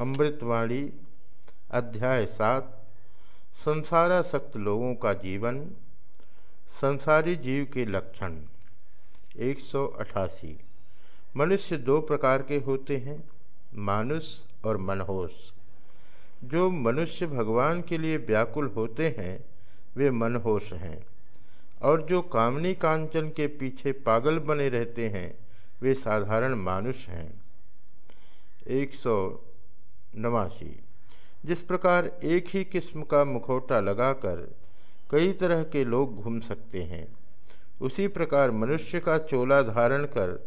अमृतवाणी, अध्याय सात संसारासक्त लोगों का जीवन, संसारी जीव के लक्षण, एक सौ अठासी। मनुष्य दो प्रकार के होते हैं, मानुष और मनहोश जो मनुष्य भगवान के लिए व्याकुल होते हैं, वे मनहोश हैं। और जो कामनी कांचन के पीछे पागल बने रहते हैं, वे साधारण मानुष हैं। एक सौ नवासी जिस प्रकार एक ही किस्म का मुखौटा लगाकर कई तरह के लोग घूम सकते हैं, उसी प्रकार मनुष्य का चोला धारण कर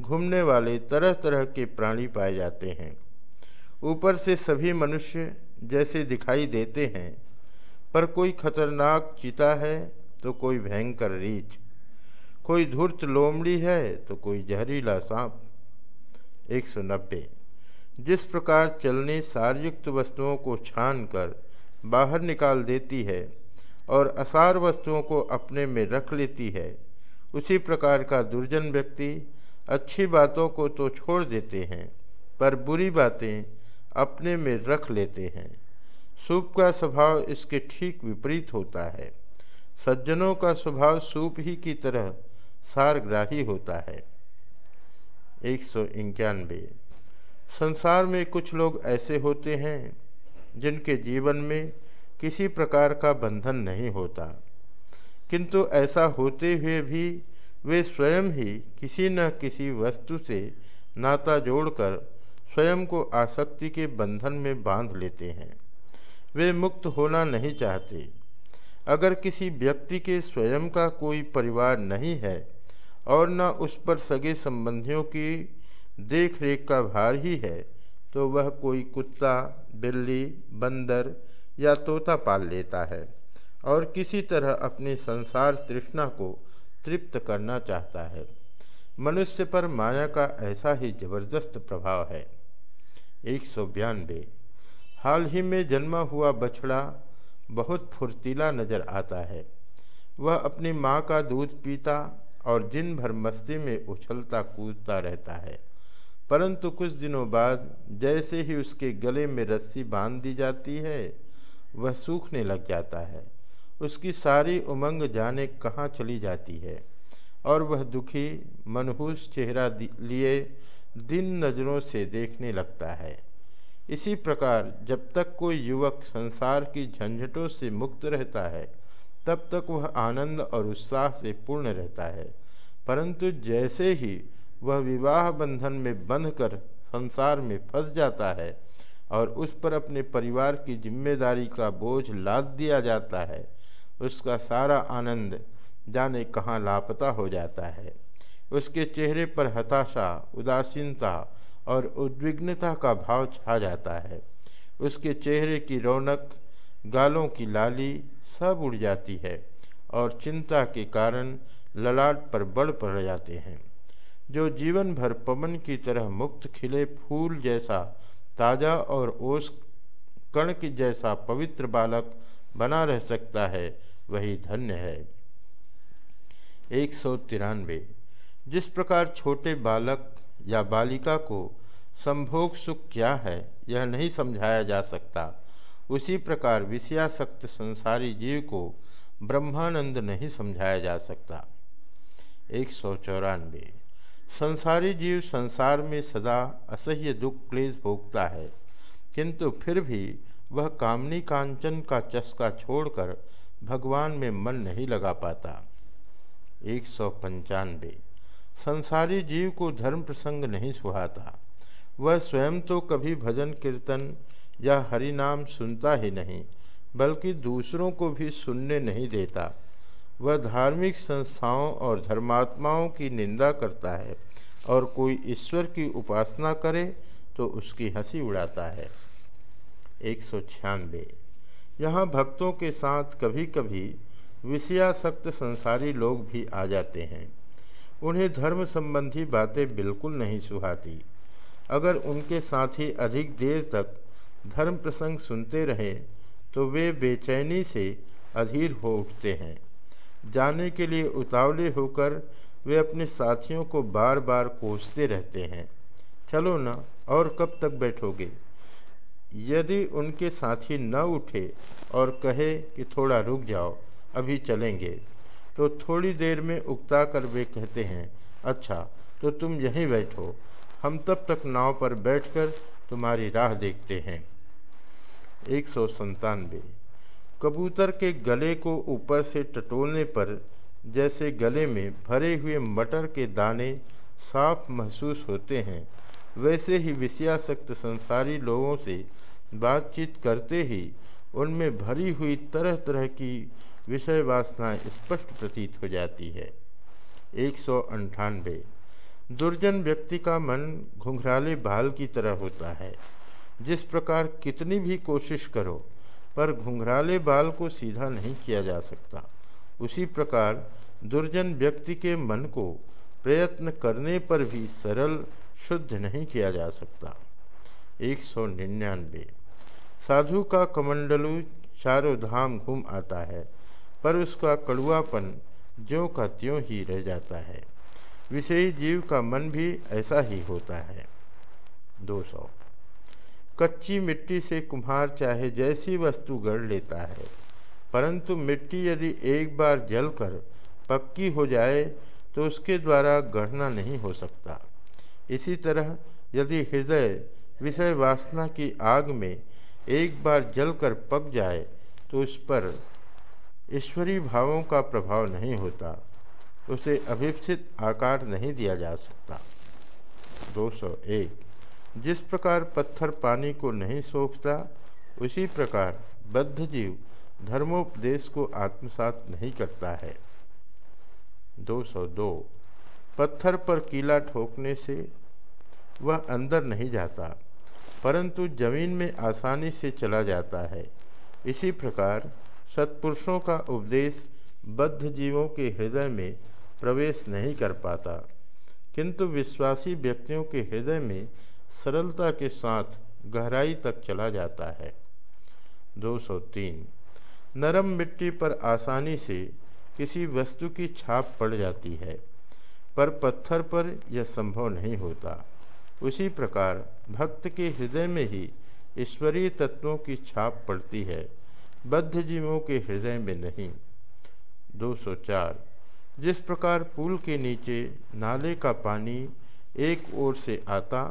घूमने वाले तरह तरह के प्राणी पाए जाते हैं। ऊपर से सभी मनुष्य जैसे दिखाई देते हैं, पर कोई खतरनाक चीता है तो कोई भयंकर रीछ। कोई धूर्त लोमड़ी है तो कोई जहरीला सांप। एक सौ नब्बे। जिस प्रकार चलने सारयुक्त वस्तुओं को छान कर बाहर निकाल देती है और असार वस्तुओं को अपने में रख लेती है, उसी प्रकार का दुर्जन व्यक्ति अच्छी बातों को तो छोड़ देते हैं, पर बुरी बातें अपने में रख लेते हैं। सूप का स्वभाव इसके ठीक विपरीत होता है। सज्जनों का स्वभाव सूप ही की तरह सारग्राही होता है। एक सौ इक्यानवे संसार में कुछ लोग ऐसे होते हैं जिनके जीवन में किसी प्रकार का बंधन नहीं होता। किंतु ऐसा होते हुए भी वे स्वयं ही किसी न किसी वस्तु से नाता जोड़कर स्वयं को आसक्ति के बंधन में बाँध लेते हैं। वे मुक्त होना नहीं चाहते। अगर किसी व्यक्ति के स्वयं का कोई परिवार नहीं है और न उस पर सगे संबंधियों की देख रेख का भार ही है तो वह कोई कुत्ता, बिल्ली, बंदर या तोता पाल लेता है और किसी तरह अपनी संसार तृष्णा को तृप्त करना चाहता है। मनुष्य पर माया का ऐसा ही ज़बरदस्त प्रभाव है। एक सौ बयानबे हाल ही में जन्मा हुआ बछड़ा बहुत फुर्तीला नज़र आता है। वह अपनी माँ का दूध पीता और दिन भर मस्ती में उछलता कूदता रहता है। परंतु कुछ दिनों बाद जैसे ही उसके गले में रस्सी बाँध दी जाती है, वह सूखने लग जाता है। उसकी सारी उमंग जाने कहाँ चली जाती है? और वह दुखी, मनहूस चेहरा लिए दिन नज़रों से देखने लगता है। इसी प्रकार जब तक कोई युवक संसार की झंझटों से मुक्त रहता है, तब तक वह आनंद और उत्साह से पूर्ण रहता है। परंतु जैसे ही वह विवाह बंधन में बंधकर संसार में फंस जाता है और उस पर अपने परिवार की ज़िम्मेदारी का बोझ लाद दिया जाता है। उसका सारा आनंद जाने कहाँ लापता हो जाता है। उसके चेहरे पर हताशा, उदासीनता और उद्विग्नता का भाव छा जाता है। उसके चेहरे की रौनक, गालों की लाली सब उड़ जाती है और चिंता के कारण ललाट पर बढ़ पड़ जाते हैं। जो जीवन भर पवन की तरह मुक्त खिले फूल जैसा, ताज़ा और ओस कण की जैसा पवित्र बालक बना रह सकता है, वही धन्य है। एक सौ तिरानवे। जिस प्रकार छोटे बालक या बालिका को संभोग सुख क्या है, यह नहीं समझाया जा सकता। उसी प्रकार विषयासक्त संसारी जीव को ब्रह्मानंद नहीं समझाया जा सकता। एक सौ चौरानवे। संसारी जीव संसार में सदा असह्य दुख क्लेश भोगता है, किंतु फिर भी वह कामनी कांचन का चस्का छोड़कर भगवान में मन नहीं लगा पाता। एक सौ पंचानवे। संसारी जीव को धर्म प्रसंग नहीं सुहाता। वह स्वयं तो कभी भजन कीर्तन या हरि नाम सुनता ही नहीं, बल्कि दूसरों को भी सुनने नहीं देता। वह धार्मिक संस्थाओं और धर्मात्माओं की निंदा करता है और कोई ईश्वर की उपासना करे तो उसकी हँसी उड़ाता है। एक सौ छियानवे। यहाँ भक्तों के साथ कभी कभी विषयासक्त संसारी लोग भी आ जाते हैं। उन्हें धर्म संबंधी बातें बिल्कुल नहीं सुहाती। अगर उनके साथी अधिक देर तक धर्म प्रसंग सुनते रहे तो वे बेचैनी से अधीर हो उठते हैं। जाने के लिए उतावले होकर वे अपने साथियों को बार बार कोसते रहते हैं। चलो ना, और कब तक बैठोगे? यदि उनके साथी न उठे और कहे कि थोड़ा रुक जाओ, अभी चलेंगे। तो थोड़ी देर में उगता कर वे कहते हैं अच्छा तो तुम यहीं बैठो। हम तब तक नाव पर बैठकर तुम्हारी राह देखते हैं। एक सौ संतानवे। कबूतर के गले को ऊपर से टटोलने पर, जैसे गले में भरे हुए मटर के दाने साफ़ महसूस होते हैं, वैसे ही विषयासक्त संसारी लोगों से बातचीत करते ही उनमें भरी हुई तरह तरह की विषय वासनाएँ स्पष्ट प्रतीत हो जाती है। एक सौ दुर्जन व्यक्ति का मन घुंघराले बाल की तरह होता है। जिस प्रकार कितनी भी कोशिश करो पर घुंघराले बाल को सीधा नहीं किया जा सकता। उसी प्रकार दुर्जन व्यक्ति के मन को प्रयत्न करने पर भी सरल, शुद्ध नहीं किया जा सकता। एक सौ निन्यानवे। साधु का कमंडलू चारों धाम घूम आता है, पर उसका कड़ुआपन ज्यों का त्यों ही रह जाता है। विषयी जीव का मन भी ऐसा ही होता है। 200 कच्ची मिट्टी से कुम्हार चाहे जैसी वस्तु गढ़ लेता है। परंतु मिट्टी यदि एक बार जलकर पक्की हो जाए तो उसके द्वारा गढ़ना नहीं हो सकता। इसी तरह यदि हृदय विषय वासना की आग में एक बार जलकर पक जाए तो उस पर ईश्वरीय भावों का प्रभाव नहीं होता। उसे अभिप्सित आकार नहीं दिया जा सकता। 201 जिस प्रकार पत्थर पानी को नहीं सोखता उसी प्रकार बद्ध जीव धर्मोपदेश को आत्मसात नहीं करता है। 202 पत्थर पर कीला ठोकने से वह अंदर नहीं जाता, परंतु ज़मीन में आसानी से चला जाता है। इसी प्रकार सत्पुरुषों का उपदेश बद्ध जीवों के हृदय में प्रवेश नहीं कर पाता, किंतु विश्वासी व्यक्तियों के हृदय में सरलता के साथ गहराई तक चला जाता है। 203 नरम मिट्टी पर आसानी से किसी वस्तु की छाप पड़ जाती है, पर पत्थर पर यह संभव नहीं होता। उसी प्रकार भक्त के हृदय में ही ईश्वरीय तत्वों की छाप पड़ती है, बद्ध जीवों के हृदय में नहीं। 204 जिस प्रकार पुल के नीचे नाले का पानी एक ओर से आता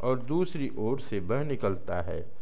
और दूसरी ओर से बह निकलता है।